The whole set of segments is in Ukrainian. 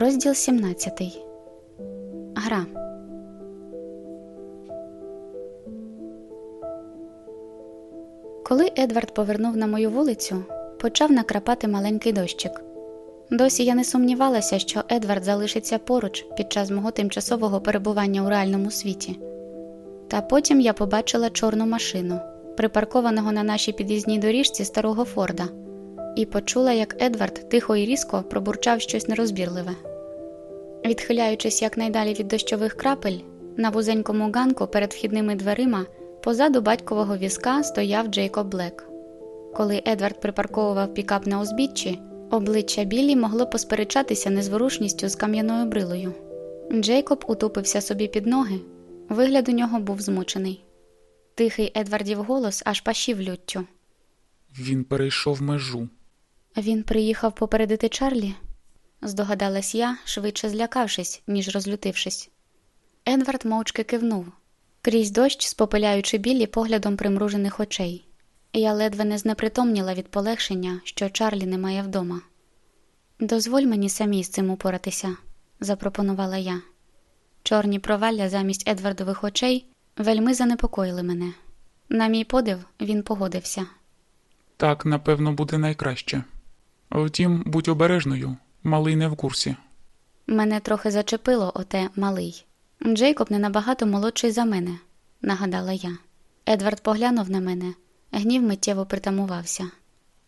Розділ 17. Гра. Коли Едвард повернув на мою вулицю, почав накрапати маленький дощик. Досі я не сумнівалася, що Едвард залишиться поруч під час мого тимчасового перебування у реальному світі. Та потім я побачила чорну машину, припаркованого на нашій під'їзній доріжці старого Форда, і почула, як Едвард тихо і різко пробурчав щось нерозбірливе. Відхиляючись якнайдалі від дощових крапель, на вузенькому ганку перед вхідними дверима позаду батькового візка стояв Джейкоб Блек. Коли Едвард припарковував пікап на узбіччі, обличчя Біллі могло посперечатися незворушністю з кам'яною брилою. Джейкоб утупився собі під ноги, вигляд у нього був змучений. Тихий Едвардів голос аж пашів люттю. Він перейшов межу. Він приїхав попередити Чарлі, здогадалась я, швидше злякавшись, ніж розлютившись. Едвард мовчки кивнув, крізь дощ, спопиляючи білі поглядом примружених очей. Я ледве не знепритомніла від полегшення, що Чарлі немає вдома. Дозволь мені самі з цим упоратися, запропонувала я. Чорні провалля замість Едвардових очей вельми занепокоїли мене. На мій подив, він погодився. Так, напевно, буде найкраще. Втім, будь обережною, малий не в курсі. Мене трохи зачепило оте малий. Джейкоб не набагато молодший за мене, нагадала я. Едвард поглянув на мене, гнів миттєво притамувався.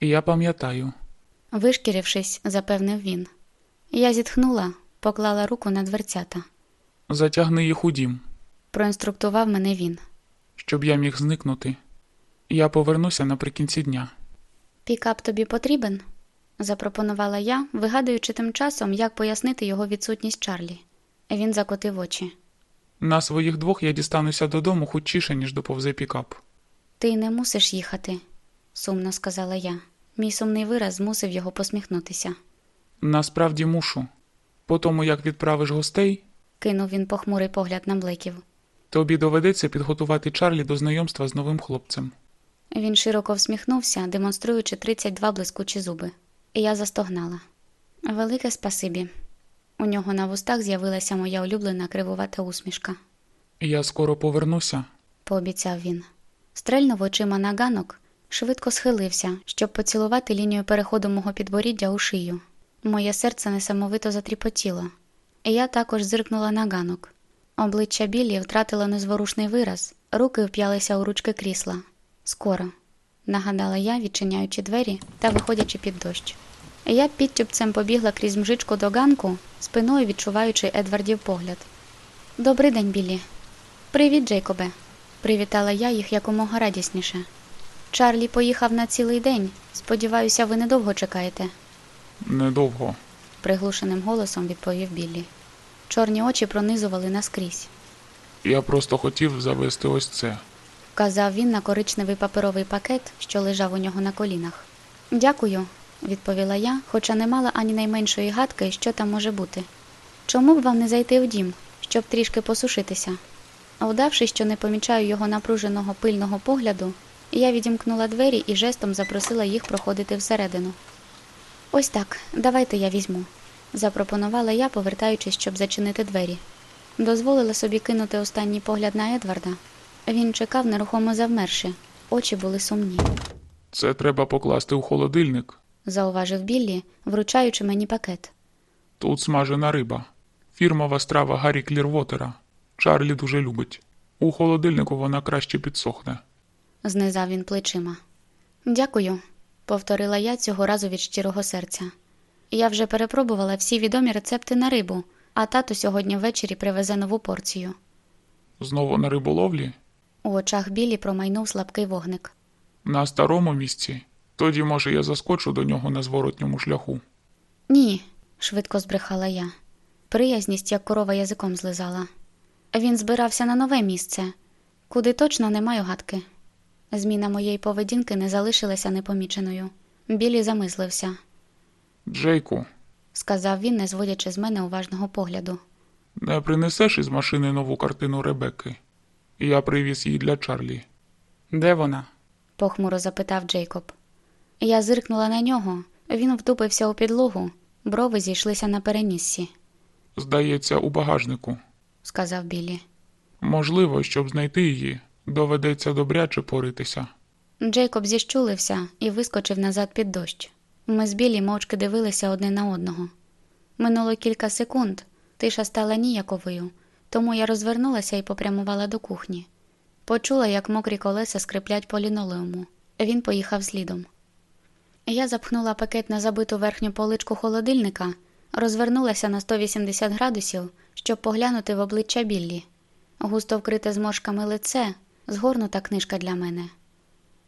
Я пам'ятаю. Вишкірившись, запевнив він. Я зітхнула, поклала руку на дверцята. Затягни їх у дім, Проінструктував мене він. щоб я міг зникнути. Я повернуся наприкінці дня. Пікап тобі потрібен? Запропонувала я, вигадуючи тим часом, як пояснити його відсутність Чарлі. Він закотив очі. На своїх двох я дістануся додому хутчіше, ніж доповзе пікап. Ти не мусиш їхати, сумно сказала я. Мій сумний вираз змусив його посміхнутися. Насправді мушу. По тому, як відправиш гостей, Кинув він похмурий погляд на блеків. тобі доведеться підготувати Чарлі до знайомства з новим хлопцем. Він широко всміхнувся, демонструючи 32 блискучі зуби. І я застогнала. Велике спасибі. У нього на вустах з'явилася моя улюблена кривувата усмішка, Я скоро повернуся. пообіцяв він. Стрельнув очима на ганок, швидко схилився, щоб поцілувати лінію переходу мого підборіддя у шию. Моє серце несамовито затріпотіло. І я також зиркнула на ганок. Обличчя Біллі втратило незворушний вираз, руки вп'ялися у ручки крісла. Скоро, нагадала я, відчиняючи двері та виходячи під дощ. Я підтюпцем побігла крізь мжичку до ганку, спиною відчуваючи Едвардів погляд. Добрий день, Біллі. Привіт, Джейкобе. Привітала я їх якомога радісніше. Чарлі поїхав на цілий день. Сподіваюся, ви недовго чекаєте, Недовго. приглушеним голосом відповів Біллі. Чорні очі пронизували наскрізь. Я просто хотів завести ось це. Вказав він на коричневий паперовий пакет, що лежав у нього на колінах. Дякую, відповіла я, хоча не мала ані найменшої гадки, що там може бути. Чому б вам не зайти в дім, щоб трішки посушитися? Вдавши, що не помічаю його напруженого пильного погляду, я відімкнула двері і жестом запросила їх проходити всередину. Ось так, давайте я візьму, запропонувала я, повертаючись, щоб зачинити двері. Дозволила собі кинути останній погляд на Едварда. Він чекав нерухомо завмерши, очі були сумні, Це треба покласти у холодильник. зауважив Біллі, вручаючи мені пакет. Тут смажена риба. Фірмова страва Гаррі Клірвотера. Чарлі дуже любить. У холодильнику вона краще підсохне. Знизав він плечима. Дякую, повторила я цього разу від щирого серця. Я вже перепробувала всі відомі рецепти на рибу, а тато сьогодні ввечері привезе нову порцію. Знову на риболовлі? У очах Біллі промайнув слабкий вогник. На старому місці. Тоді, може, я заскочу до нього на зворотньому шляху. Ні, швидко збрехала я. Приязність, як корова язиком злизала. Він збирався на нове місце, куди точно не маю гадки. Зміна моєї поведінки не залишилася непоміченою. Білі замислився, Джейку, сказав він, не зводячи з мене уважного погляду. не принесеш із машини нову картину Ребекки? Я привіз її для Чарлі. Де вона? похмуро запитав Джейкоб. Я зиркнула на нього, він втупився у підлогу, брови зійшлися на переніссі. Здається, у багажнику. сказав Біллі. Можливо, щоб знайти її, доведеться добряче поритися. Джейкоб зіщулився і вискочив назад під дощ. Ми з Біллі мовчки дивилися одне на одного. Минуло кілька секунд, тиша стала ніяковою, тому я розвернулася і попрямувала до кухні. Почула, як мокрі колеса скриплять по лінолеуму. Він поїхав слідом. Я запхнула пакет на забиту верхню поличку холодильника, розвернулася на 180 градусів, щоб поглянути в обличчя Біллі. Густо вкрите зморшками лице, згорнута книжка для мене.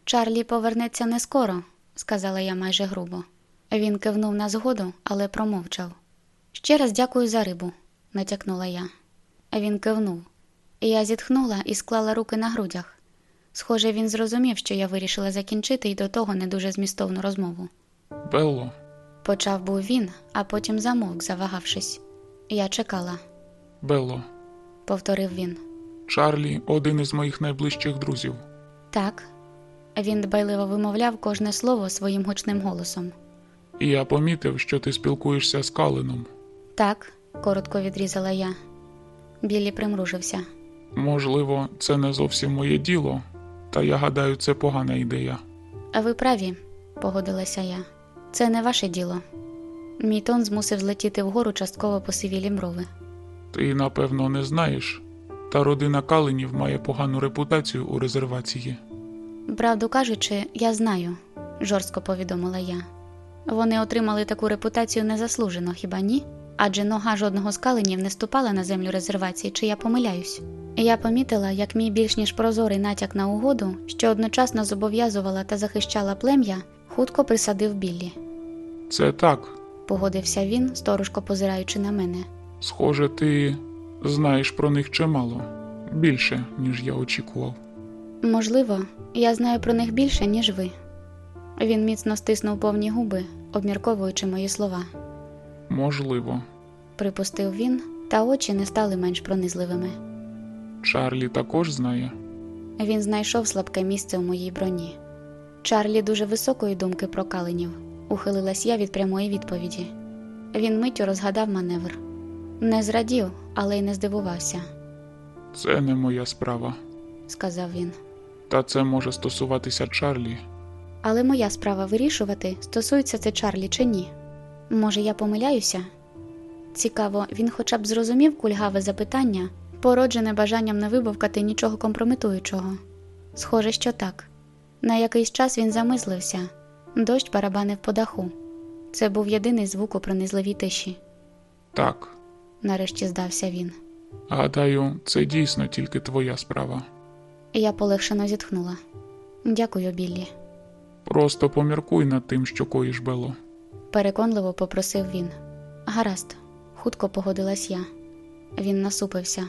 Чарлі повернеться не скоро, сказала я майже грубо. Він кивнув на згоду, але промовчав. Ще раз дякую за рибу, натякнула я. Він кивнув. Я зітхнула і склала руки на грудях. Схоже, він зрозумів, що я вирішила закінчити й до того не дуже змістовну розмову. Белло, Почав був він, а потім замовк, завагавшись. Я чекала, Белло, повторив він. Чарлі один із моїх найближчих друзів. Так. Він дбайливо вимовляв кожне слово своїм гучним голосом. І я помітив, що ти спілкуєшся з Калином. Так, коротко відрізала я. Біллі примружився. Можливо, це не зовсім моє діло, та я гадаю, це погана ідея. А ви праві, погодилася я. Це не ваше діло. Мій тон змусив злетіти вгору частково посивілі брови. Ти, напевно, не знаєш. Та родина Калинів має погану репутацію у резервації. Правду кажучи, я знаю, жорстко повідомила я. Вони отримали таку репутацію незаслужено, хіба ні? Адже нога жодного з каленів не ступала на землю резервації, чи я помиляюсь. Я помітила, як мій більш ніж прозорий натяк на угоду, що одночасно зобов'язувала та захищала плем'я, хутко присадив Біллі. Це так. Погодився він, сторожко позираючи на мене. Схоже, ти знаєш про них чимало. Більше, ніж я очікував. Можливо, я знаю про них більше, ніж ви. Він міцно стиснув повні губи, обмірковуючи мої слова. Можливо. Припустив він, та очі не стали менш пронизливими. Чарлі також знає. Він знайшов слабке місце у моїй броні. Чарлі дуже високої думки про каленів, ухилилась я від прямої відповіді. Він миттю розгадав маневр. Не зрадів, але й не здивувався, Це не моя справа. сказав він. Та це може стосуватися Чарлі. Але моя справа вирішувати, стосується це Чарлі чи ні. Може, я помиляюся? Цікаво, він хоча б зрозумів кульгаве запитання, породжене бажанням не вибавкати нічого компрометуючого. Схоже, що так. На якийсь час він замислився, дощ барабанив по даху. Це був єдиний звук у пронизливій тиші. Так, Нарешті здався він. гадаю, це дійсно тільки твоя справа. Я полегшено зітхнула. Дякую, Біллі. Просто поміркуй над тим, що коїш Бело. Переконливо попросив він. Гаразд, хутко погодилась я. Він насупився.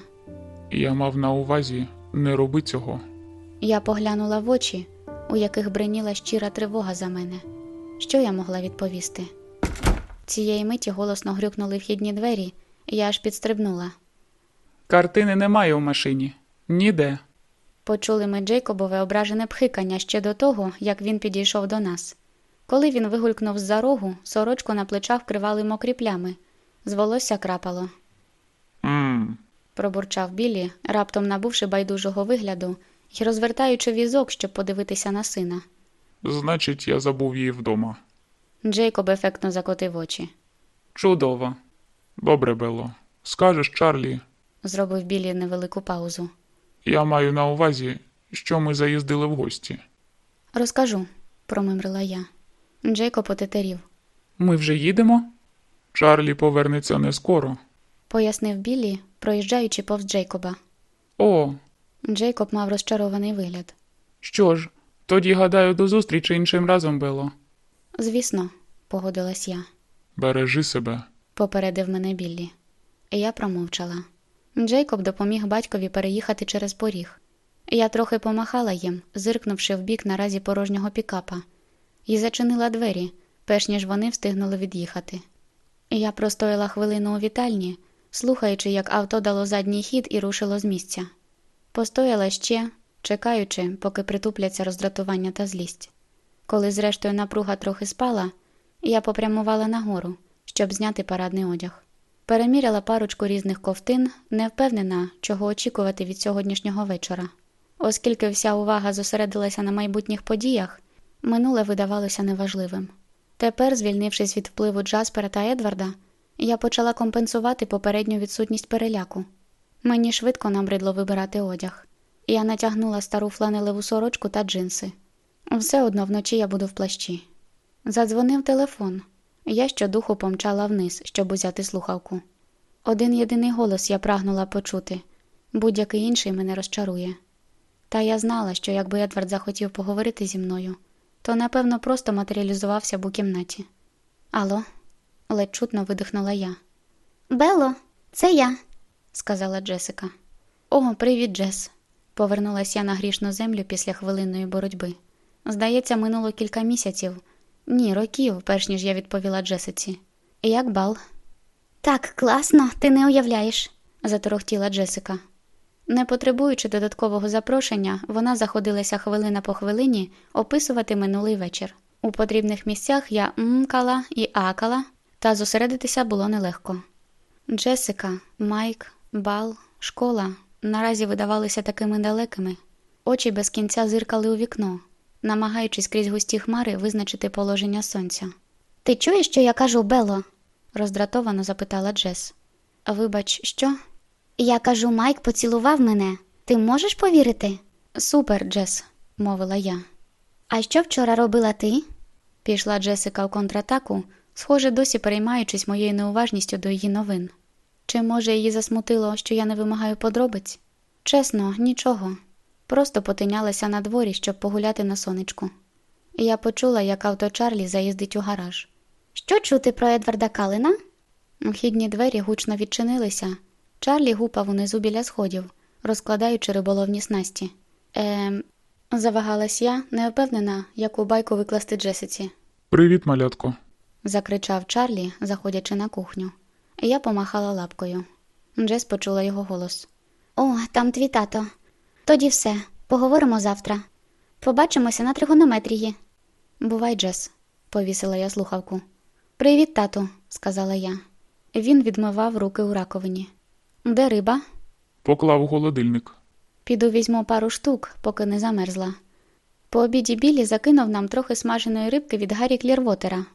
Я мав на увазі не роби цього. Я поглянула в очі, у яких бриніла щира тривога за мене. Що я могла відповісти? Цієї миті голосно грюкнули вхідні двері, і я аж підстрибнула. Картини немає у машині. Ніде. Почули ми Джейкобове ображене пхикання ще до того, як він підійшов до нас. Коли він вигулькнув з-за рогу, сорочку на плечах вкривали мокрі плями, з волосся крапало. Мм, пробурчав Біллі, раптом набувши байдужого вигляду і розвертаючи візок, щоб подивитися на сина. значить, я забув її вдома. Джейкоб ефектно закотив очі. Чудово. Добре, Бело. Скажеш, Чарлі, Зробив Біллі невелику паузу. я маю на увазі, що ми заїздили в гості. Розкажу, промимрила я. Джейкоб отетерів, Ми вже їдемо? Чарлі повернеться не скоро. пояснив Біллі, проїжджаючи повз Джейкоба. О, Джейкоб мав розчарований вигляд. що ж, тоді гадаю, до зустрічі іншим разом було. Звісно, погодилась я, Бережи себе. попередив мене Біллі. Я промовчала. Джейкоб допоміг батькові переїхати через поріг. Я трохи помахала їм, зиркнувши вбік наразі порожнього пікапа, і зачинила двері, перш ніж вони встигнули від'їхати. Я простояла хвилину у вітальні, слухаючи, як авто дало задній хід і рушило з місця. Постояла ще, чекаючи, поки притупляться роздратування та злість. Коли, зрештою, напруга трохи спала, я попрямувала нагору, щоб зняти парадний одяг. Переміряла парочку різних ковтин, не впевнена, чого очікувати від сьогоднішнього вечора. Оскільки вся увага зосередилася на майбутніх подіях, минуле видавалося неважливим. Тепер, звільнившись від впливу Джаспера та Едварда, я почала компенсувати попередню відсутність переляку. Мені швидко набридло вибирати одяг. Я натягнула стару фланелеву сорочку та джинси. Все одно вночі я буду в плащі. Задзвонив телефон. Я щодуху помчала вниз, щоб узяти слухавку. Один єдиний голос я прагнула почути, будь-який інший мене розчарує. Та я знала, що якби Едвард захотів поговорити зі мною, то напевно просто матеріалізувався б у кімнаті. Алло, ледь чутно видихнула я. Белло, це я. сказала Джесика. О, привіт, Джес. Повернулася я на грішну землю після хвилинної боротьби. Здається, минуло кілька місяців. Ні, років, перш ніж я відповіла Джесиці. Як бал? Так, класно, ти не уявляєш. заторохтіла Джесика. Не потребуючи додаткового запрошення, вона заходилася хвилина по хвилині описувати минулий вечір. У потрібних місцях я мкала і акала, та зосередитися було нелегко. Джесика, Майк, бал, школа наразі видавалися такими далекими. Очі без кінця зиркали у вікно, намагаючись крізь густі хмари визначити положення сонця. Ти чуєш, що я кажу, Белло? роздратовано запитала Джес. Вибач, що? Я кажу, Майк поцілував мене. Ти можеш повірити? Супер, Джес, мовила я. А що вчора робила ти? Пішла Джесика в контратаку, схоже, досі переймаючись моєю неуважністю до її новин. Чи може її засмутило, що я не вимагаю подробиць? Чесно, нічого. Просто потинялася на дворі, щоб погуляти на сонечку. Я почула, як авто Чарлі заїздить у гараж. Що чути про Едварда Калина? Вхідні двері гучно відчинилися. Чарлі гупав унизу біля сходів, розкладаючи риболовні снасті. Ем, завагалась я, не впевнена, яку байку викласти Джесиці. Привіт, малятко. закричав Чарлі, заходячи на кухню. Я помахала лапкою. Джес почула його голос. О, там твій тато. Тоді все, поговоримо завтра. Побачимося на тригонометрії. Бувай, Джес, повісила я слухавку. Привіт, тату, сказала я. Він відмивав руки у раковині. Де риба? Поклав у холодильник. Піду візьму пару штук, поки не замерзла. По обіді Білі закинув нам трохи смаженої рибки від Гаррі Клірвотера.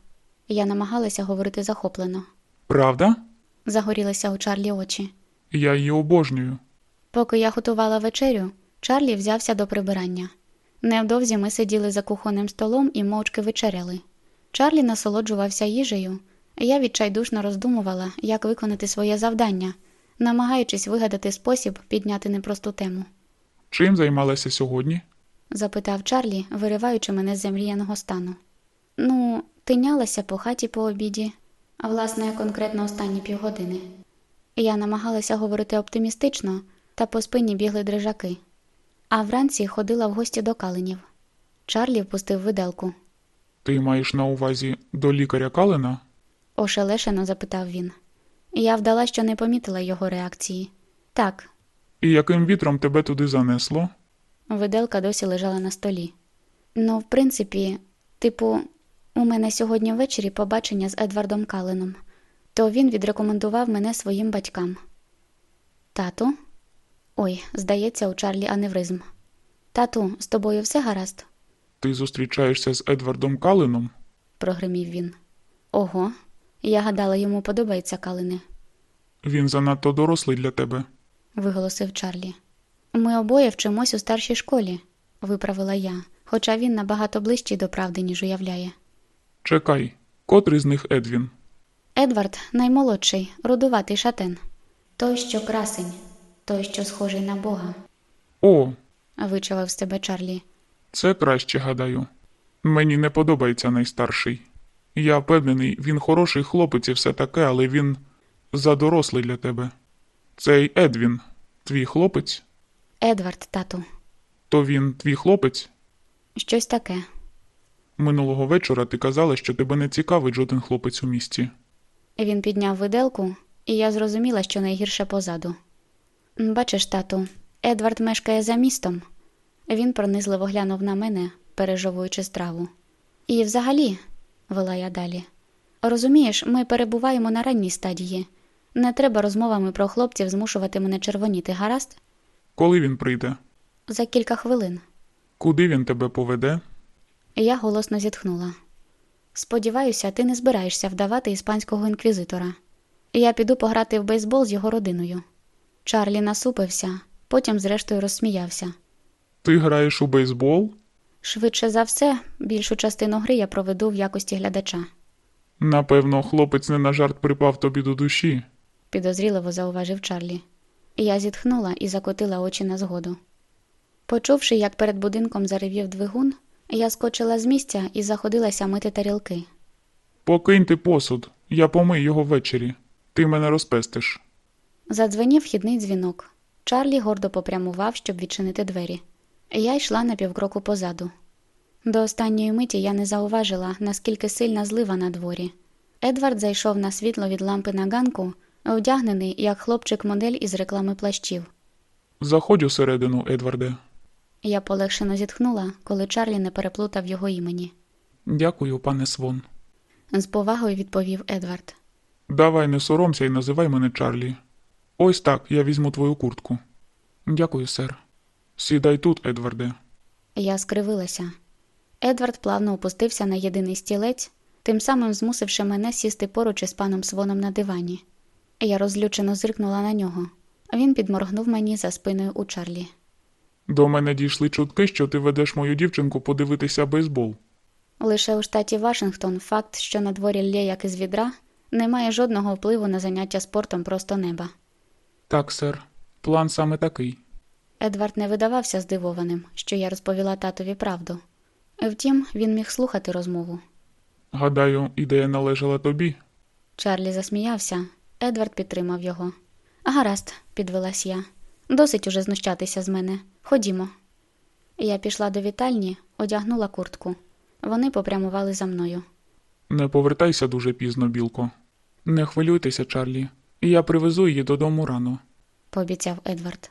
Я намагалася говорити захоплено. Правда? Загорілися у Чарлі очі. Я її обожнюю. Поки я готувала вечерю, Чарлі взявся до прибирання. Невдовзі ми сиділи за кухонним столом і мовчки вечеряли. Чарлі насолоджувався їжею, я відчайдушно роздумувала, як виконати своє завдання, намагаючись вигадати спосіб підняти непросту тему. Чим займалася сьогодні? запитав Чарлі, вириваючи мене з замріяного стану. Ну, тинялася по хаті по обіді, а власне, конкретно останні півгодини. Я намагалася говорити оптимістично, та по спині бігли дрижаки. А вранці ходила в гості до калинів. Чарлі впустив виделку. Ти маєш на увазі до лікаря Калина? Ошелешено запитав він. Я вдала, що не помітила його реакції. Так, І яким вітром тебе туди занесло? виделка досі лежала на столі. Ну, в принципі, типу, у мене сьогодні ввечері побачення з Едвардом Калином, то він відрекомендував мене своїм батькам. Тату? Ой, здається, у Чарлі аневризм. Тату, з тобою все гаразд? Ти зустрічаєшся з Едвардом Калином? прогримів він. Ого, я гадала, йому подобається Калини, Він занадто дорослий для тебе. виголосив Чарлі. Ми обоє вчимось у старшій школі, виправила я, хоча він набагато ближчий до правди, ніж уявляє. Чекай, котрий з них Едвін? Едвард наймолодший, рудуватий шатен. Той, що красень, той, що схожий на Бога, О, вичавив з тебе Чарлі. це краще гадаю. Мені не подобається найстарший. Я впевнений, він хороший хлопець і все таке, але він задорослий для тебе. Цей Едвін, твій хлопець? Едвард, тату. То він твій хлопець? Щось таке. Минулого вечора ти казала, що тебе не цікавить жоден хлопець у місті. Він підняв виделку, і я зрозуміла, що найгірше позаду. Бачиш, тату, Едвард мешкає за містом. Він пронизливо глянув на мене, пережовуючи страву. І взагалі, вела я далі. Розумієш, ми перебуваємо на ранній стадії. Не треба розмовами про хлопців змушувати мене червоніти, гаразд? Коли він прийде? За кілька хвилин. Куди він тебе поведе? Я голосно зітхнула. Сподіваюся, ти не збираєшся вдавати іспанського інквізитора. Я піду пограти в бейсбол з його родиною. Чарлі насупився, потім, зрештою, розсміявся. Ти граєш у бейсбол? Швидше за все, більшу частину гри я проведу в якості глядача, Напевно, хлопець не на жарт припав тобі до душі. підозріливо зауважив Чарлі. Я зітхнула і закотила очі на згоду. Почувши, як перед будинком заревів двигун, я скочила з місця і заходилася мити тарілки. Покинь ти посуд, я помию його ввечері. Ти мене розпестиш. Задзвенів вхідний дзвінок. Чарлі гордо попрямував, щоб відчинити двері. Я йшла на півкроку позаду. До останньої миті я не зауважила, наскільки сильна злива на дворі. Едвард зайшов на світло від лампи на ганку, одягнений як хлопчик-модель із реклами плащів. Заходь усередину, Едварде. Я полегшено зітхнула, коли Чарлі не переплутав його імені. Дякую, пане Свон. З повагою відповів Едвард. Давай не соромся і називай мене Чарлі. Ось так, я візьму твою куртку. Дякую, сер. Сідай тут, Едварде. Я скривилася. Едвард плавно опустився на єдиний стілець, тим самим змусивши мене сісти поруч із паном Своном на дивані. Я розлючено зиркнула на нього. Він підморгнув мені за спиною у Чарлі. До мене дійшли чутки, що ти ведеш мою дівчинку подивитися бейсбол. Лише у штаті Вашингтон факт, що на дворі лє як із відра, не має жодного впливу на заняття спортом просто неба. Так, сер. План саме такий. Едвард не видавався здивованим, що я розповіла татові правду. Втім, він міг слухати розмову. Гадаю, ідея належала тобі. Чарлі засміявся. Едвард підтримав його. Гаразд, підвелась я. Досить уже знущатися з мене. Ходімо. Я пішла до вітальні, одягнула куртку. Вони попрямували за мною. Не повертайся дуже пізно, білко. Не хвилюйтеся, Чарлі. Я привезу її додому рано. пообіцяв Едвард.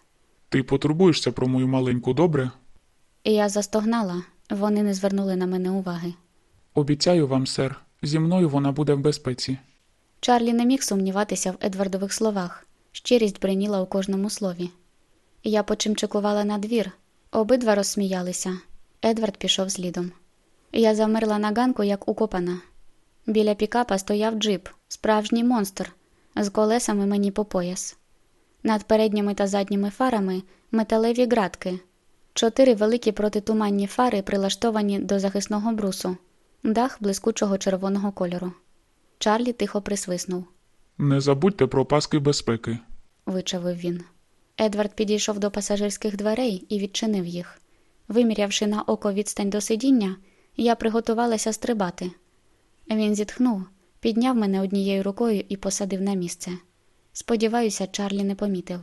Ти потурбуєшся про мою маленьку, добре? Я застогнала, вони не звернули на мене уваги. Обіцяю вам, сер, зі мною вона буде в безпеці. Чарлі не міг сумніватися в Едвардових словах, щирість бриніла у кожному слові. Я почимчикувала на двір, обидва розсміялися. Едвард пішов слідом. Я замерла на ганку, як укопана. Біля пікапа стояв джип, справжній монстр, з колесами мені по пояс. Над передніми та задніми фарами металеві ґратки, чотири великі протитуманні фари прилаштовані до захисного брусу, дах блискучого червоного кольору. Чарлі тихо присвиснув, Не забудьте про паски безпеки. вичавив він. Едвард підійшов до пасажирських дверей і відчинив їх. Вимірявши на око відстань до сидіння, я приготувалася стрибати. Він зітхнув, підняв мене однією рукою і посадив на місце. Сподіваюся, Чарлі не помітив.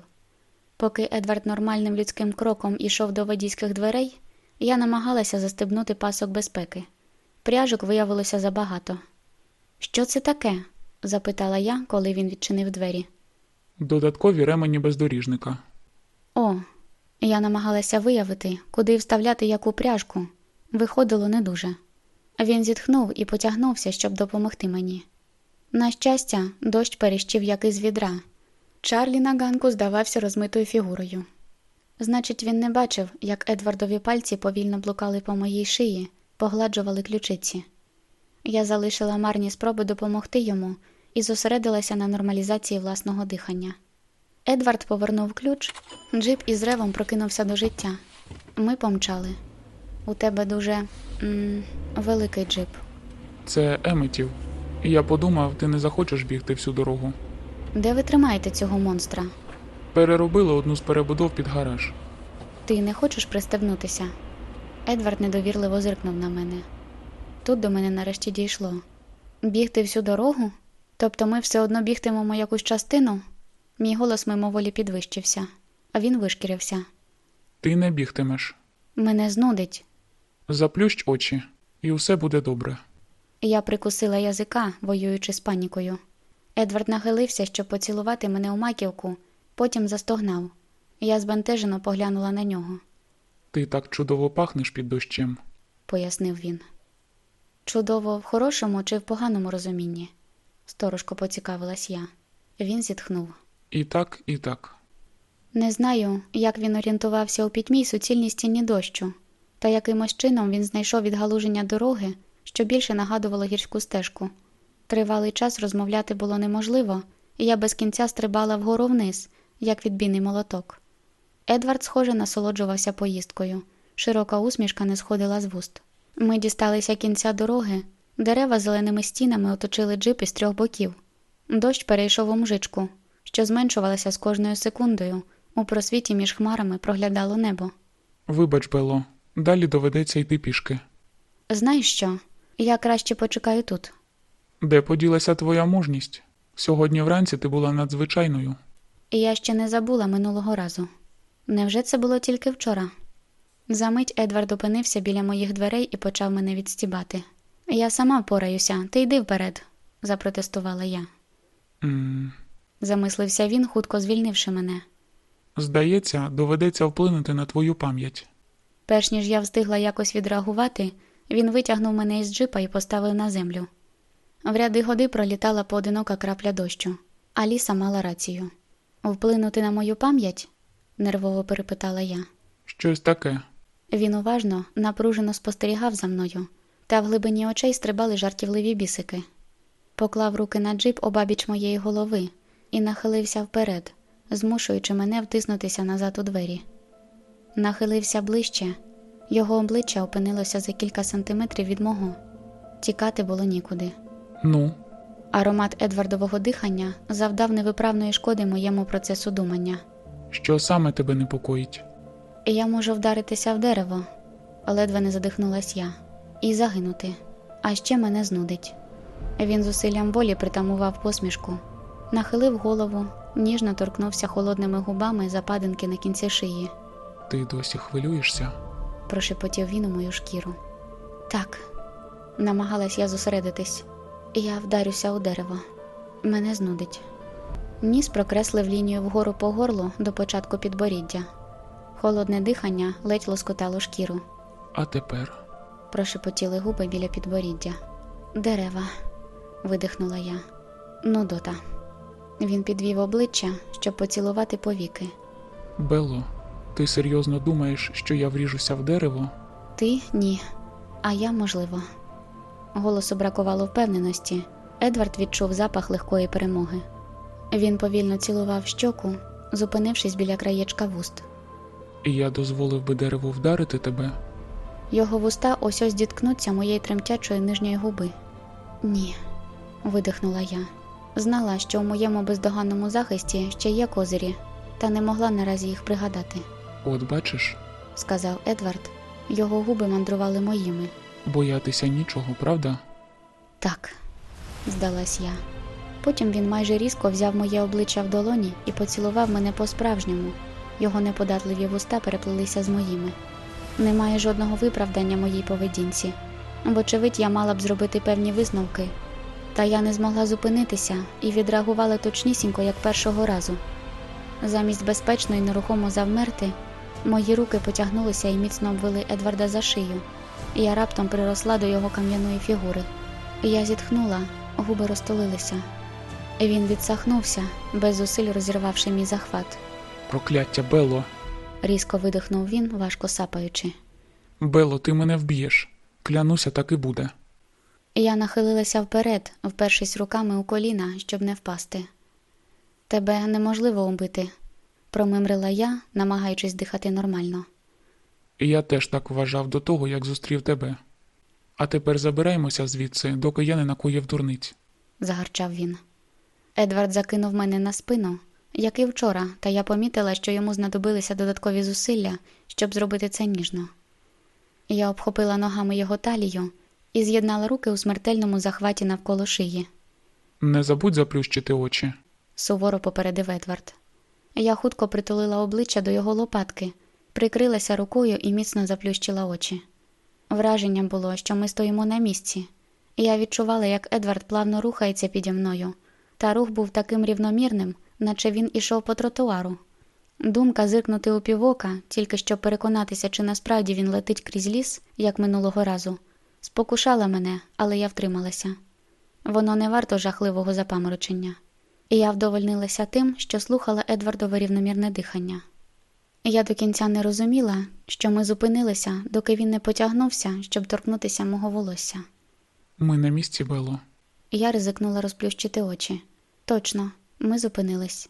Поки Едвард нормальним людським кроком ішов до водійських дверей, я намагалася застебнути пасок безпеки. Пряжок виявилося забагато. Що це таке? запитала я, коли він відчинив двері. Додаткові ремені бездоріжника. О, я намагалася виявити, куди вставляти яку пряжку. Виходило не дуже. Він зітхнув і потягнувся, щоб допомогти мені. На щастя, дощ перещив як із відра. Чарлі на ганку здавався розмитою фігурою. Значить, він не бачив, як Едвардові пальці повільно блукали по моїй шиї, погладжували ключиці. Я залишила марні спроби допомогти йому і зосередилася на нормалізації власного дихання. Едвард повернув ключ, джип із ревом прокинувся до життя. Ми помчали. У тебе дуже м- великий джип. Це Еметів. Я подумав, ти не захочеш бігти всю дорогу. Де ви тримаєте цього монстра? Переробили одну з перебудов під гараж. Ти не хочеш пристебнутися? Едвард недовірливо зиркнув на мене. Тут до мене нарешті дійшло. Бігти всю дорогу? Тобто ми все одно бігтимемо якусь частину? Мій голос мимоволі підвищився, а він вишкірився. Ти не бігтимеш. Мене знудить. Заплющ очі, і все буде добре. Я прикусила язика, воюючи з панікою. Едвард нахилився, щоб поцілувати мене у маківку, потім застогнав. Я збентежено поглянула на нього, Ти так чудово пахнеш під дощем. пояснив він. Чудово в хорошому чи в поганому розумінні? Сторожко поцікавилась я. Він зітхнув. І так, і так. Не знаю, як він орієнтувався у пітьмі й суцільній стіні дощу, та якимось чином він знайшов відгалуження дороги, що більше нагадувало гірську стежку. Тривалий час розмовляти було неможливо, і я без кінця стрибала вгору вниз, як відбійний молоток. Едвард, схоже, насолоджувався поїздкою. Широка усмішка не сходила з вуст. Ми дісталися кінця дороги, дерева зеленими стінами оточили джип із трьох боків. Дощ перейшов у мжичку, що зменшувалася з кожною секундою. У просвіті між хмарами проглядало небо. Вибач, Бело, далі доведеться йти пішки. Знаєш що? Я краще почекаю тут. Де поділася твоя мужність? Сьогодні вранці ти була надзвичайною. Я ще не забула минулого разу. Невже це було тільки вчора? Замить Едвард опинився біля моїх дверей і почав мене відстібати. Я сама пораюся, ти йди вперед, запротестувала я. м Замислився він, хутко звільнивши мене. Здається, доведеться вплинути на твою пам'ять. Перш ніж я встигла якось відреагувати, він витягнув мене із джипа і поставив на землю. В ряди годи пролітала поодинока крапля дощу. Аліса мала рацію. Вплинути на мою пам'ять? нервово перепитала я. Щось таке. Він уважно, напружено спостерігав за мною, та в глибині очей стрибали жартівливі бісики. Поклав руки на джип обабіч моєї голови і нахилився вперед, змушуючи мене втиснутися назад у двері. Нахилився ближче, його обличчя опинилося за кілька сантиметрів від мого. Тікати було нікуди. Ну, Аромат Едвардового дихання завдав невиправної шкоди моєму процесу думання. що саме тебе непокоїть? Я можу вдаритися в дерево, ледве не задихнулась я, і загинути, а ще мене знудить. Він з усиллям волі притамував посмішку, нахилив голову, ніжно торкнувся холодними губами западинки на кінці шиї, Ти досі хвилюєшся? Прошепотів він у мою шкіру. Так, намагалась я зосередитись, я вдарюся у дерево. Мене знудить. Ніс прокреслив лінію вгору по горлу до початку підборіддя. Холодне дихання ледь лоскотало шкіру. А тепер Прошепотіли губи біля підборіддя. Дерева, видихнула я. Нудота. Він підвів обличчя, щоб поцілувати повіки. Бело, ти серйозно думаєш, що я вріжуся в дерево? Ти ні, а я можливо. Голосу бракувало впевненості. Едвард відчув запах легкої перемоги. Він повільно цілував щоку, зупинившись біля краєчка вуст. Я дозволив би дереву вдарити тебе? Його вуста ось ось діткнуться моєї тремтячої нижньої губи. Ні, видихнула я. Знала, що у моєму бездоганному захисті ще є козирі, та не могла наразі їх пригадати, От бачиш, сказав Едвард. Його губи мандрували моїми. боятися нічого, правда? Так, здалась я. Потім він майже різко взяв моє обличчя в долоні і поцілував мене по-справжньому. Його неподатливі вуста переплелися з моїми. Немає жодного виправдання моїй поведінці. Вочевидь, я мала б зробити певні висновки. Та я не змогла зупинитися і відреагувала точнісінько, як першого разу. Замість безпечно і нерухомо завмерти, мої руки потягнулися і міцно обвели Едварда за шию, і я раптом приросла до його кам'яної фігури. Я зітхнула, губи розтулилися. Він відсахнувся, без зусиль розірвавши мій захват. Прокляття, Бело. Різко видихнув він, важко сапаючи. Бело, ти мене вб'єш. Клянуся, так і буде. Я нахилилася вперед, впершись руками у коліна, щоб не впасти. Тебе неможливо убити, промимрила я, намагаючись дихати нормально. Я теж так вважав до того, як зустрів тебе. А тепер забираємося звідси, доки я не накоїв дурниць. загарчав він. Едвард закинув мене на спину, як і вчора, та я помітила, що йому знадобилися додаткові зусилля, щоб зробити це ніжно. Я обхопила ногами його талію і з'єднала руки у смертельному захваті навколо шиї. Не забудь заплющити очі. суворо попередив Едвард. Я хутко притулила обличчя до його лопатки, прикрилася рукою і міцно заплющила очі. Враження було, що ми стоїмо на місці, я відчувала, як Едвард плавно рухається піді мною, та рух був таким рівномірним, наче він ішов по тротуару. Думка зиркнути у півока, тільки щоб переконатися, чи насправді він летить крізь ліс, як минулого разу, спокушала мене, але я втрималася. Воно не варто жахливого запаморочення. І я вдовольнилася тим, що слухала Едвардове рівномірне дихання. Я до кінця не розуміла, що ми зупинилися, доки він не потягнувся, щоб торкнутися мого волосся. Ми на місці, Бело. Я ризикнула розплющити очі. Точно, ми зупинились.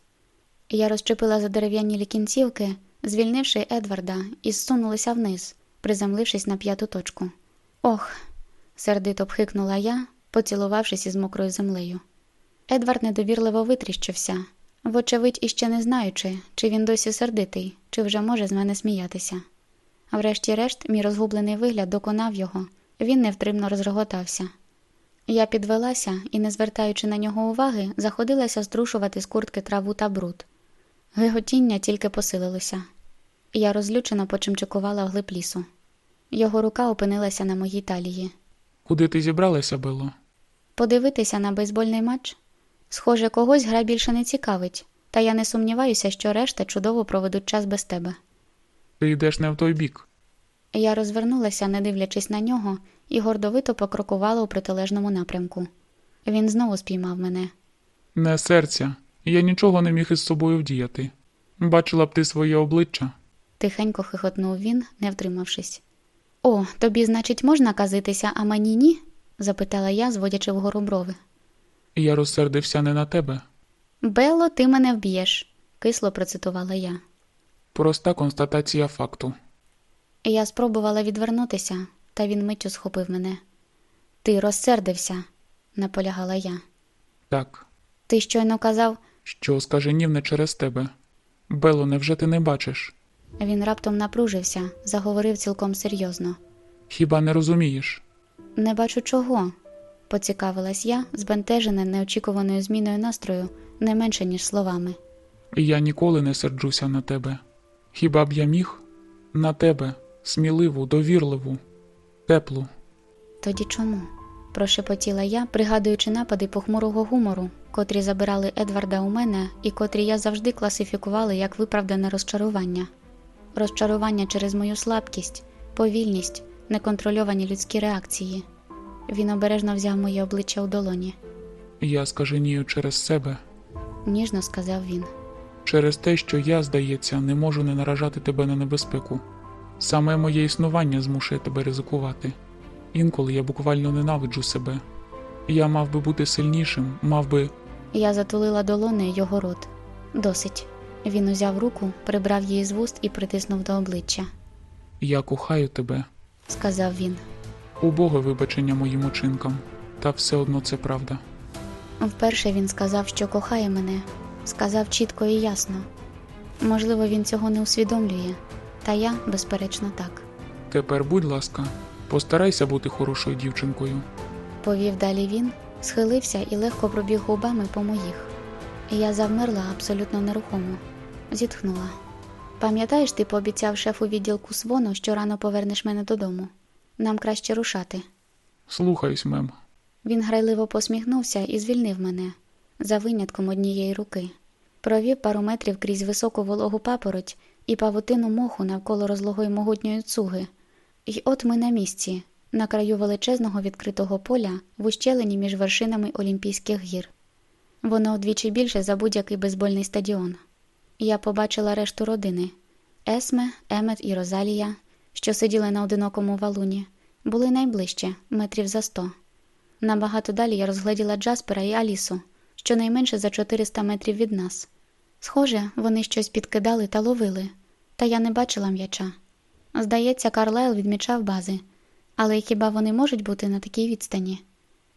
Я розчепила за дерев'яні кінцівки, звільнивши Едварда, і зсунулася вниз, приземлившись на п'яту точку. Ох, сердито пхикнула я, поцілувавшись із мокрою землею. Едвард недовірливо витріщився, вочевидь, іще не знаючи, чи він досі сердитий, чи вже може з мене сміятися. А врешті-решт, мій розгублений вигляд доконав його, він невтримно розреготався. Я підвелася і, не звертаючи на нього уваги, заходилася струшувати з куртки траву та бруд. Гиготіння тільки посилилося. Я розлючено почимчикувала вглиб лісу. Його рука опинилася на моїй талії. Куди ти зібралася, Бело? Подивитися на бейсбольний матч? Схоже, когось гра більше не цікавить, та я не сумніваюся, що решта чудово проведуть час без тебе. Ти йдеш не в той бік. Я розвернулася, не дивлячись на нього, і гордовито покрокувала у протилежному напрямку. Він знову спіймав мене. Не серця. Я нічого не міг із собою вдіяти. Бачила б ти своє обличчя. Тихенько хихотнув він, не втримавшись. О, тобі, значить, можна казитися, а мені ні? запитала я, зводячи вгору брови. Я розсердився не на тебе. Бело, ти мене вб'єш, кисло процитувала я. Проста констатація факту. Я спробувала відвернутися, та він миттю схопив мене. Ти розсердився, наполягала я. Так, Ти щойно казав, що скаженів не через тебе. Бело, невже ти не бачиш? він раптом напружився, заговорив цілком серйозно. Хіба не розумієш? Не бачу чого, поцікавилась я, збентежена неочікуваною зміною настрою, не менше, ніж словами. Я ніколи не серджуся на тебе. Хіба б я міг? На тебе, сміливу, довірливу, теплу. Тоді чому? прошепотіла я, пригадуючи напади похмурого гумору, котрі забирали Едварда у мене і котрі я завжди класифікувала як виправдане розчарування. Розчарування через мою слабкість, повільність, неконтрольовані людські реакції. Він обережно взяв моє обличчя у долоні. Я скаженію через себе, Ніжно сказав він. через те, що я, здається, не можу не наражати тебе на небезпеку. Саме моє існування змушує тебе ризикувати. Інколи я буквально ненавиджу себе. Я мав би бути сильнішим, мав би. Я затулила долонею його рот. Досить. Він узяв руку, прибрав її з вуст і притиснув до обличчя. Я кохаю тебе. Сказав він. Убоге вибачення моїм учинкам, та все одно це правда. Вперше він сказав, що кохає мене, сказав чітко і ясно. Можливо, він цього не усвідомлює, та я, безперечно, так. Тепер, будь ласка, постарайся бути хорошою дівчинкою. Повів далі він, схилився і легко пробіг губами по моїх. Я завмерла абсолютно нерухомо, зітхнула. Пам'ятаєш, ти пообіцяв шефу відділку свону, що рано повернеш мене додому. Нам краще рушати. Слухаюсь, мем. Він грайливо посміхнувся і звільнив мене за винятком однієї руки. Провів пару метрів крізь високу вологу папороть і павутину моху навколо розлогої могутньої цуги. І от ми на місці, на краю величезного відкритого поля в ущелині між вершинами Олімпійських гір. Воно вдвічі більше за будь-який бейсбольний стадіон. Я побачила решту родини Есме, Емет і Розалія, що сиділи на одинокому валуні, були найближче, метрів за сто. Набагато далі я розгледіла Джаспера і Алісу, щонайменше за 400 метрів від нас. Схоже, вони щось підкидали та ловили, та я не бачила м'яча. Здається, Карлайл відмічав бази, але хіба вони можуть бути на такій відстані?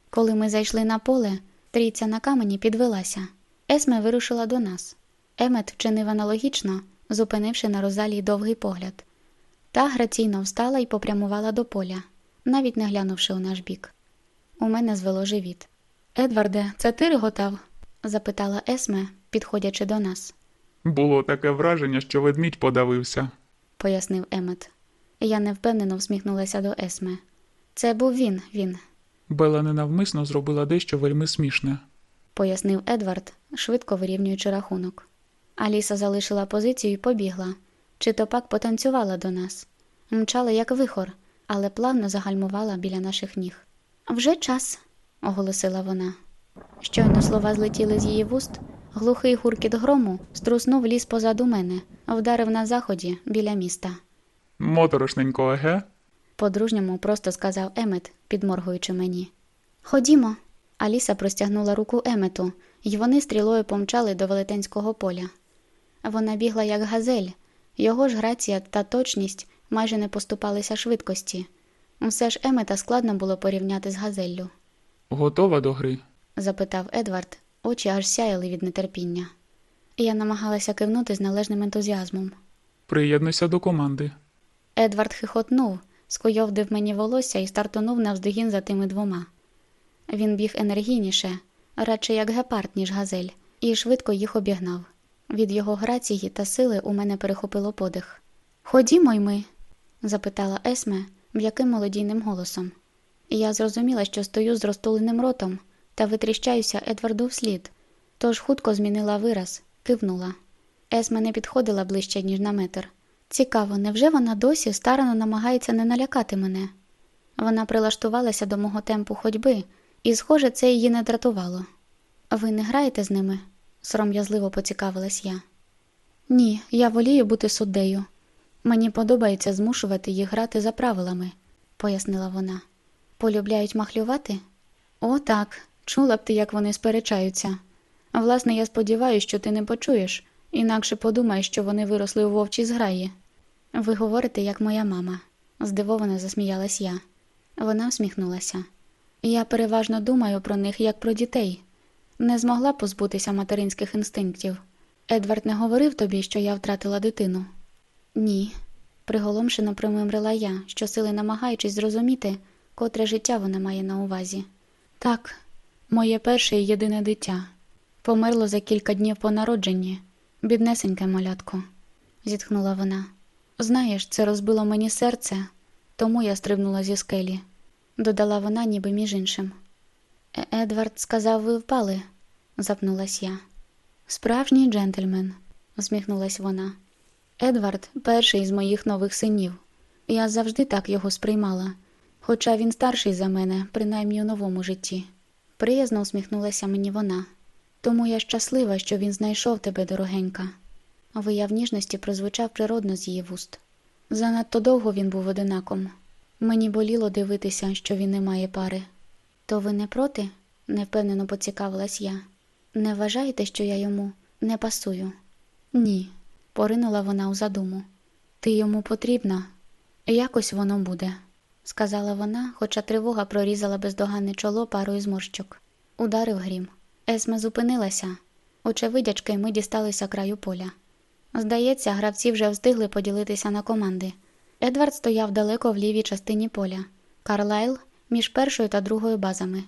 Коли ми зайшли на поле, трійця на камені підвелася. Есме вирушила до нас. Емет вчинив аналогічно, зупинивши на розалії довгий погляд. Та граційно встала і попрямувала до поля, навіть не глянувши у наш бік. У мене звело живіт. Едварде, це ти реготав? запитала Есме, підходячи до нас, Було таке враження, що ведмідь подавився. пояснив Емет. Я невпевнено всміхнулася до Есме. Це був він, він, Бела ненавмисно зробила дещо вельми смішне. пояснив Едвард, швидко вирівнюючи рахунок. Аліса залишила позицію і побігла, чи то пак потанцювала до нас. Мчала як вихор, але плавно загальмувала біля наших ніг. Вже час, оголосила вона. Щойно слова злетіли з її вуст, Глухий гуркіт грому струснув ліс позаду мене, вдарив на заході біля міста. Моторошненько, еге? По-дружньому просто сказав Емет, підморгуючи мені. Ходімо. Аліса простягнула руку Емету, і вони стрілою помчали до велетенського поля. Вона бігла як газель, його ж грація та точність майже не поступалися швидкості. Все ж Емета складно було порівняти з газеллю, Готова до гри? запитав Едвард, очі аж сяяли від нетерпіння. Я намагалася кивнути з належним ентузіазмом. Приєднуйся до команди. Едвард хихотнув, скуйовдив мені волосся і стартонув навздогін за тими двома. Він біг енергійніше, радше як гепард, ніж газель, і швидко їх обігнав. Від його грації та сили у мене перехопило подих. Ходімо й ми? запитала Есме м'яким молодійним голосом. Я зрозуміла, що стою з розтуленим ротом та витріщаюся Едварду вслід, тож хутко змінила вираз, кивнула. Есме не підходила ближче, ніж на метр. Цікаво, невже вона досі старано намагається не налякати мене? Вона прилаштувалася до мого темпу ходьби, і, схоже, це її не дратувало. Ви не граєте з ними? Сором'язливо поцікавилась я. Ні, я волію бути суддею. Мені подобається змушувати їх грати за правилами, пояснила вона. Полюбляють махлювати? О, так. Чула б ти, як вони сперечаються. Власне, я сподіваюся, що ти не почуєш, інакше подумаєш, що вони виросли у вовчій зграї. Ви говорите, як моя мама, здивовано засміялась я. Вона всміхнулася. Я переважно думаю про них як про дітей. Не змогла позбутися материнських інстинктів. Едвард не говорив тобі, що я втратила дитину? Ні, приголомшено промимрила я, щосили намагаючись зрозуміти, котре життя вона має на увазі. Так, моє перше і єдине дитя. Померло за кілька днів по народженні, біднесеньке малятко, зітхнула вона. Знаєш, це розбило мені серце, тому я стрибнула зі скелі, додала вона, ніби між іншим. «Е- Едвард сказав, ви впали, запнулась я. Справжній джентльмен, усміхнулась вона. Едвард перший з моїх нових синів. Я завжди так його сприймала, хоча він старший за мене, принаймні у новому житті. Приязно усміхнулася мені вона. Тому я щаслива, що він знайшов тебе, дорогенька. Вияв ніжності прозвучав природно з її вуст. Занадто довго він був одинаком. Мені боліло дивитися, що він не має пари. То ви не проти? невпевнено поцікавилась я. Не вважаєте, що я йому не пасую? Ні, поринула вона у задуму. Ти йому потрібна. Якось воно буде, сказала вона, хоча тривога прорізала бездоганне чоло парою зморщок. Ударив грім. Есме зупинилася. Очевидячки, ми дісталися краю поля. Здається, гравці вже встигли поділитися на команди. Едвард стояв далеко в лівій частині поля, Карлайл між першою та другою базами.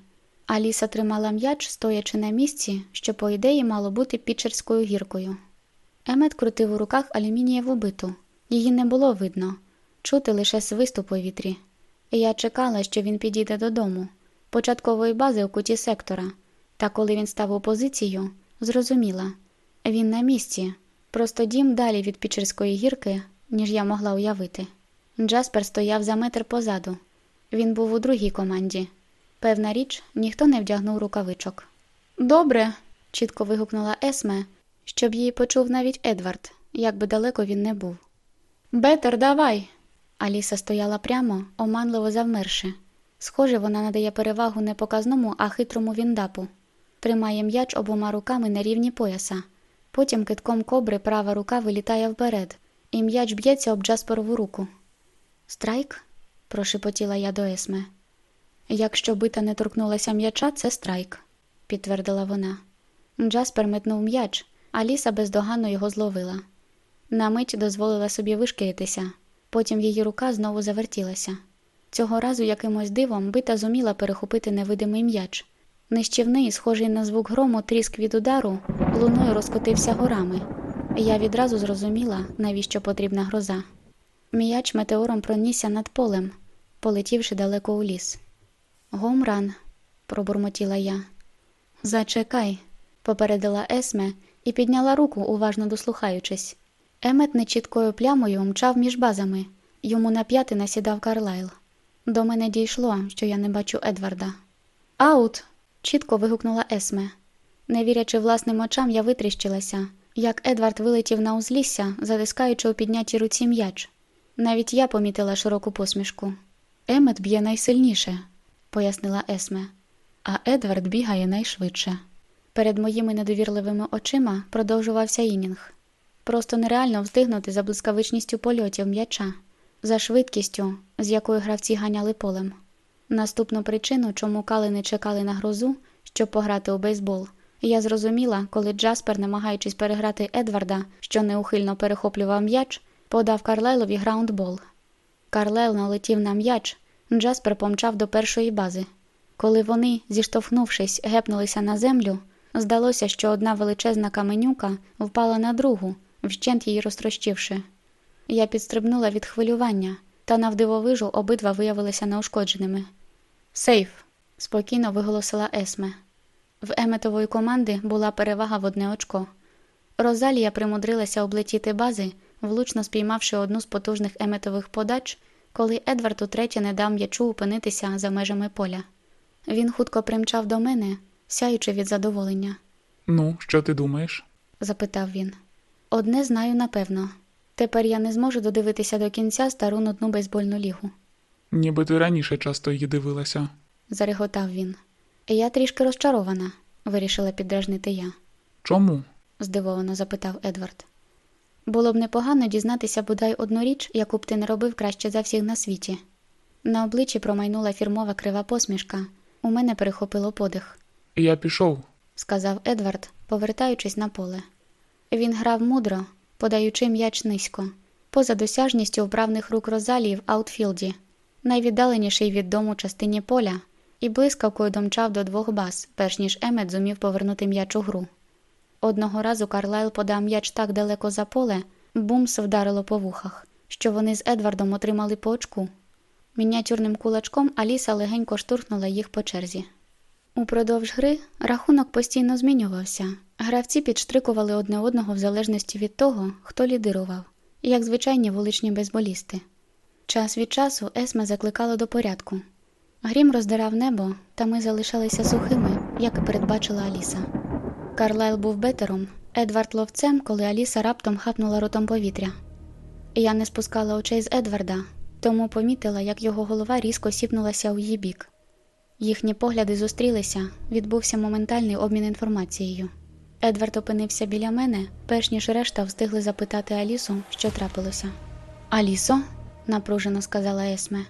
Аліса тримала м'яч, стоячи на місці, що, по ідеї, мало бути пічерською гіркою. Емет крутив у руках алюмінієву биту. Її не було видно, чути лише свист у повітрі. Я чекала, що він підійде додому, початкової бази у куті сектора, та коли він став у позицію, зрозуміла він на місці, просто дім далі від пічерської гірки, ніж я могла уявити. Джаспер стояв за метр позаду. Він був у другій команді. Певна річ, ніхто не вдягнув рукавичок. Добре, чітко вигукнула Есме, щоб її почув навіть Едвард, як би далеко він не був. Бетер, давай. Аліса стояла прямо, оманливо завмерши. Схоже, вона надає перевагу не показному, а хитрому віндапу. Тримає м'яч обома руками на рівні пояса. Потім китком кобри права рука вилітає вперед, і м'яч б'ється об Джаспорову руку. Страйк? Прошепотіла я до Есме. Якщо бита не торкнулася м'яча, це страйк, підтвердила вона. Джаспер метнув м'яч, а Ліса бездоганно його зловила. На мить дозволила собі вишкіритися, потім її рука знову завертілася. Цього разу якимось дивом бита зуміла перехопити невидимий м'яч. Нищівний, схожий на звук грому, тріск від удару, луною розкотився горами. Я відразу зрозуміла, навіщо потрібна гроза. М'яч метеором пронісся над полем, полетівши далеко у ліс. Гомран, пробурмотіла я. Зачекай, попередила Есме і підняла руку, уважно дослухаючись. Емет нечіткою плямою мчав між базами. Йому на п'яти насідав Карлайл. До мене дійшло, що я не бачу Едварда. Аут. чітко вигукнула Есме. Не вірячи власним очам, я витріщилася, як Едвард вилетів на узлісся, затискаючи у піднятій руці м'яч. Навіть я помітила широку посмішку. Емет б'є найсильніше, пояснила Есме, а Едвард бігає найшвидше. Перед моїми недовірливими очима продовжувався інінг. Просто нереально встигнути за блискавичністю польотів м'яча, за швидкістю, з якою гравці ганяли полем. Наступну причину, чому калини чекали на грозу, щоб пограти у бейсбол, я зрозуміла, коли Джаспер, намагаючись переграти Едварда, що неухильно перехоплював м'яч, подав Карлайлові граундбол. Карлайл налетів на м'яч, Джаспер помчав до першої бази. Коли вони, зіштовхнувшись, гепнулися на землю, здалося, що одна величезна каменюка впала на другу, вщент її розтрощивши. Я підстрибнула від хвилювання, та навдивовижу обидва виявилися неушкодженими. Сейф, спокійно виголосила Есме. В Еметової команди була перевага в одне очко. Розалія примудрилася облетіти бази, влучно спіймавши одну з потужних еметових подач, коли Едвард утретє не дав м'ячу опинитися за межами поля. Він хутко примчав до мене, сяючи від задоволення. Ну, що ти думаєш? запитав він. Одне знаю напевно. Тепер я не зможу додивитися до кінця стару нудну бейсбольну лігу, Ніби ти раніше часто її дивилася. зареготав він. Я трішки розчарована, вирішила піддражнити я, Чому? здивовано запитав Едвард. Було б непогано дізнатися бодай одну річ, яку б ти не робив краще за всіх на світі. На обличчі промайнула фірмова крива посмішка. У мене перехопило подих. Я пішов. сказав Едвард, повертаючись на поле. Він грав мудро, подаючи м'яч низько, поза досяжністю вправних рук Розалії в аутфілді, найвіддаленішій від дому частині поля, і блискавкою домчав до двох баз, перш ніж Емет зумів повернути м'яч у гру. Одного разу Карлайл подав м'яч так далеко за поле, бумс вдарило по вухах, що вони з Едвардом отримали по очку. Мініатюрним кулачком Аліса легенько штурхнула їх по черзі. Упродовж гри рахунок постійно змінювався. Гравці підштрикували одне одного в залежності від того, хто лідирував, як звичайні вуличні бейсболісти. Час від часу Есме закликала до порядку. Грім роздирав небо, та ми залишалися сухими, як і передбачила Аліса. Карлайл був бетером, Едвард ловцем, коли Аліса раптом хапнула ротом повітря. Я не спускала очей з Едварда, тому помітила, як його голова різко сіпнулася у її бік. Їхні погляди зустрілися, відбувся моментальний обмін інформацією. Едвард опинився біля мене, перш ніж решта встигли запитати Алісу, що трапилося. Алісо, напружено сказала Есме.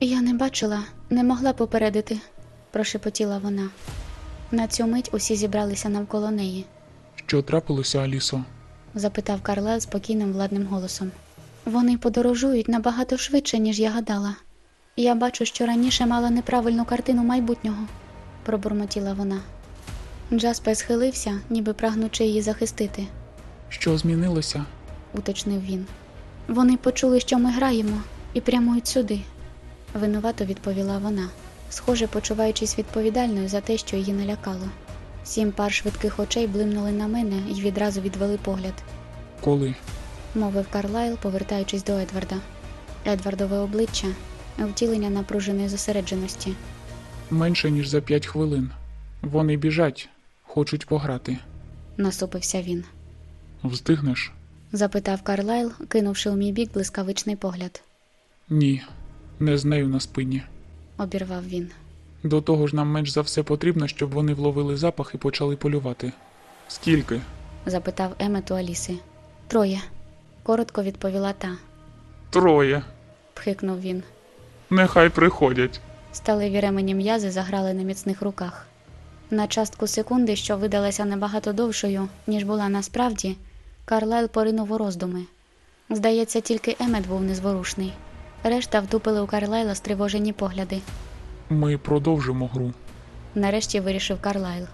Я не бачила, не могла попередити, прошепотіла вона. На цю мить усі зібралися навколо неї, Що трапилося, Алісо? запитав Карлайл спокійним владним голосом. Вони подорожують набагато швидше, ніж я гадала. Я бачу, що раніше мала неправильну картину майбутнього, пробурмотіла вона. Джаспер схилився, ніби прагнучи її захистити, Що змінилося? уточнив він. Вони почули, що ми граємо, і прямують сюди. Винувато відповіла вона, схоже, почуваючись відповідальною за те, що її налякало. Сім пар швидких очей блимнули на мене і відразу відвели погляд. Коли? мовив Карлайл, повертаючись до Едварда. Едвардове обличчя втілення напруженої зосередженості. Менше ніж за п'ять хвилин. Вони біжать, хочуть пограти. насупився він. Встигнеш? Запитав Карлайл, кинувши у мій бік блискавичний погляд. Ні, не з нею на спині. Обірвав він. До того ж, нам менш за все потрібно, щоб вони вловили запах і почали полювати. Скільки? Запитав Емет у Аліси. Троє. Коротко відповіла та. Троє. Пхикнув він. Нехай приходять. Сталеві ремені м'язи заграли на міцних руках. На частку секунди, що видалася набагато довшою, ніж була насправді, Карлайл поринув у роздуми. Здається, тільки Емет був незворушний. Решта втупили у Карлайла стривожені погляди. Ми продовжимо гру. Нарешті вирішив Карлайл.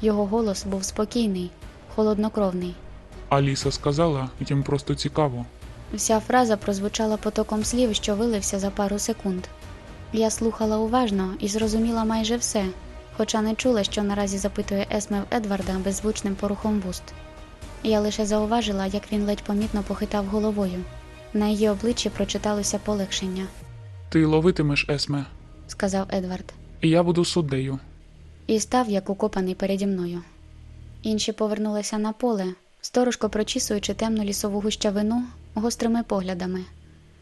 Його голос був спокійний, холоднокровний. Аліса сказала, їм просто цікаво. Вся фраза прозвучала потоком слів, що вилився за пару секунд. Я слухала уважно і зрозуміла майже все, хоча не чула, що наразі запитує Есме в Едварда беззвучним порухом вуст. Я лише зауважила, як він ледь помітно похитав головою. На її обличчі прочиталося полегшення, Ти ловитимеш Есме, сказав Едвард, і я буду суддею. і став як укопаний переді мною. Інші повернулися на поле, сторожко прочісуючи темну лісову гущавину гострими поглядами.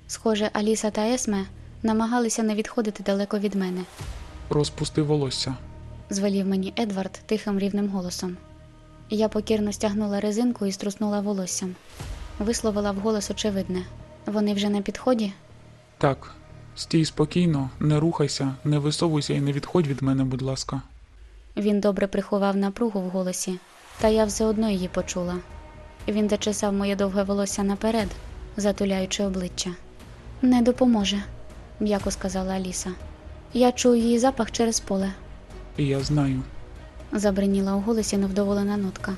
Схоже, Аліса та Есме намагалися не відходити далеко від мене, Розпусти волосся. звелів мені Едвард тихим рівним голосом. Я покірно стягнула резинку і струснула волоссям. Висловила вголос очевидне. Вони вже на підході? Так, стій спокійно, не рухайся, не висовуйся і не відходь від мене, будь ласка. Він добре приховав напругу в голосі, та я все одно її почула. Він зачесав моє довге волосся наперед, затуляючи обличчя. Не допоможе, м'яко сказала Аліса. Я чую її запах через поле, я знаю. забриніла у голосі невдоволена нотка.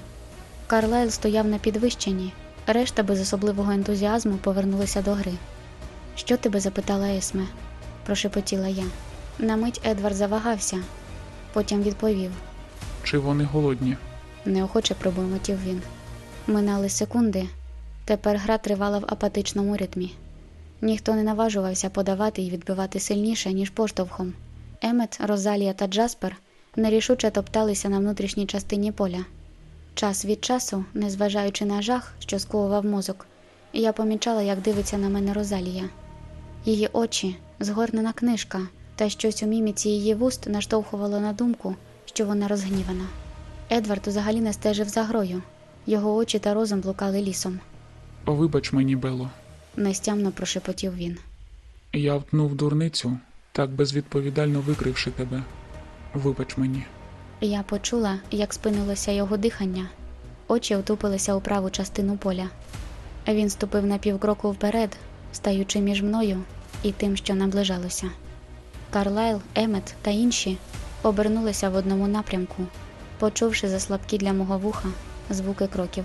Карлайл стояв на підвищенні, решта без особливого ентузіазму повернулися до гри. Що тебе запитала Есме? прошепотіла я. На мить Едвард завагався, потім відповів. Чи вони голодні? неохоче пробурмотів він. Минали секунди. Тепер гра тривала в апатичному ритмі. Ніхто не наважувався подавати і відбивати сильніше, ніж поштовхом. Емет, Розалія та Джаспер нерішуче топталися на внутрішній частині поля. Час від часу, незважаючи на жах, що сковував мозок, я помічала, як дивиться на мене Розалія. Її очі, згорнена книжка, та щось у міміці її вуст наштовхувало на думку, що вона розгнівана. Едвард взагалі не стежив за грою. Його очі та розум блукали лісом. Вибач мені, Бело. Нестямно прошепотів він. Я втнув дурницю, так безвідповідально викривши тебе. Вибач мені. Я почула, як спинилося його дихання. Очі втупилися у праву частину поля. Він ступив на півкроку вперед, стаючи між мною і тим, що наближалося. Карлайл, Емет та інші обернулися в одному напрямку, почувши за слабкі для мого вуха звуки кроків.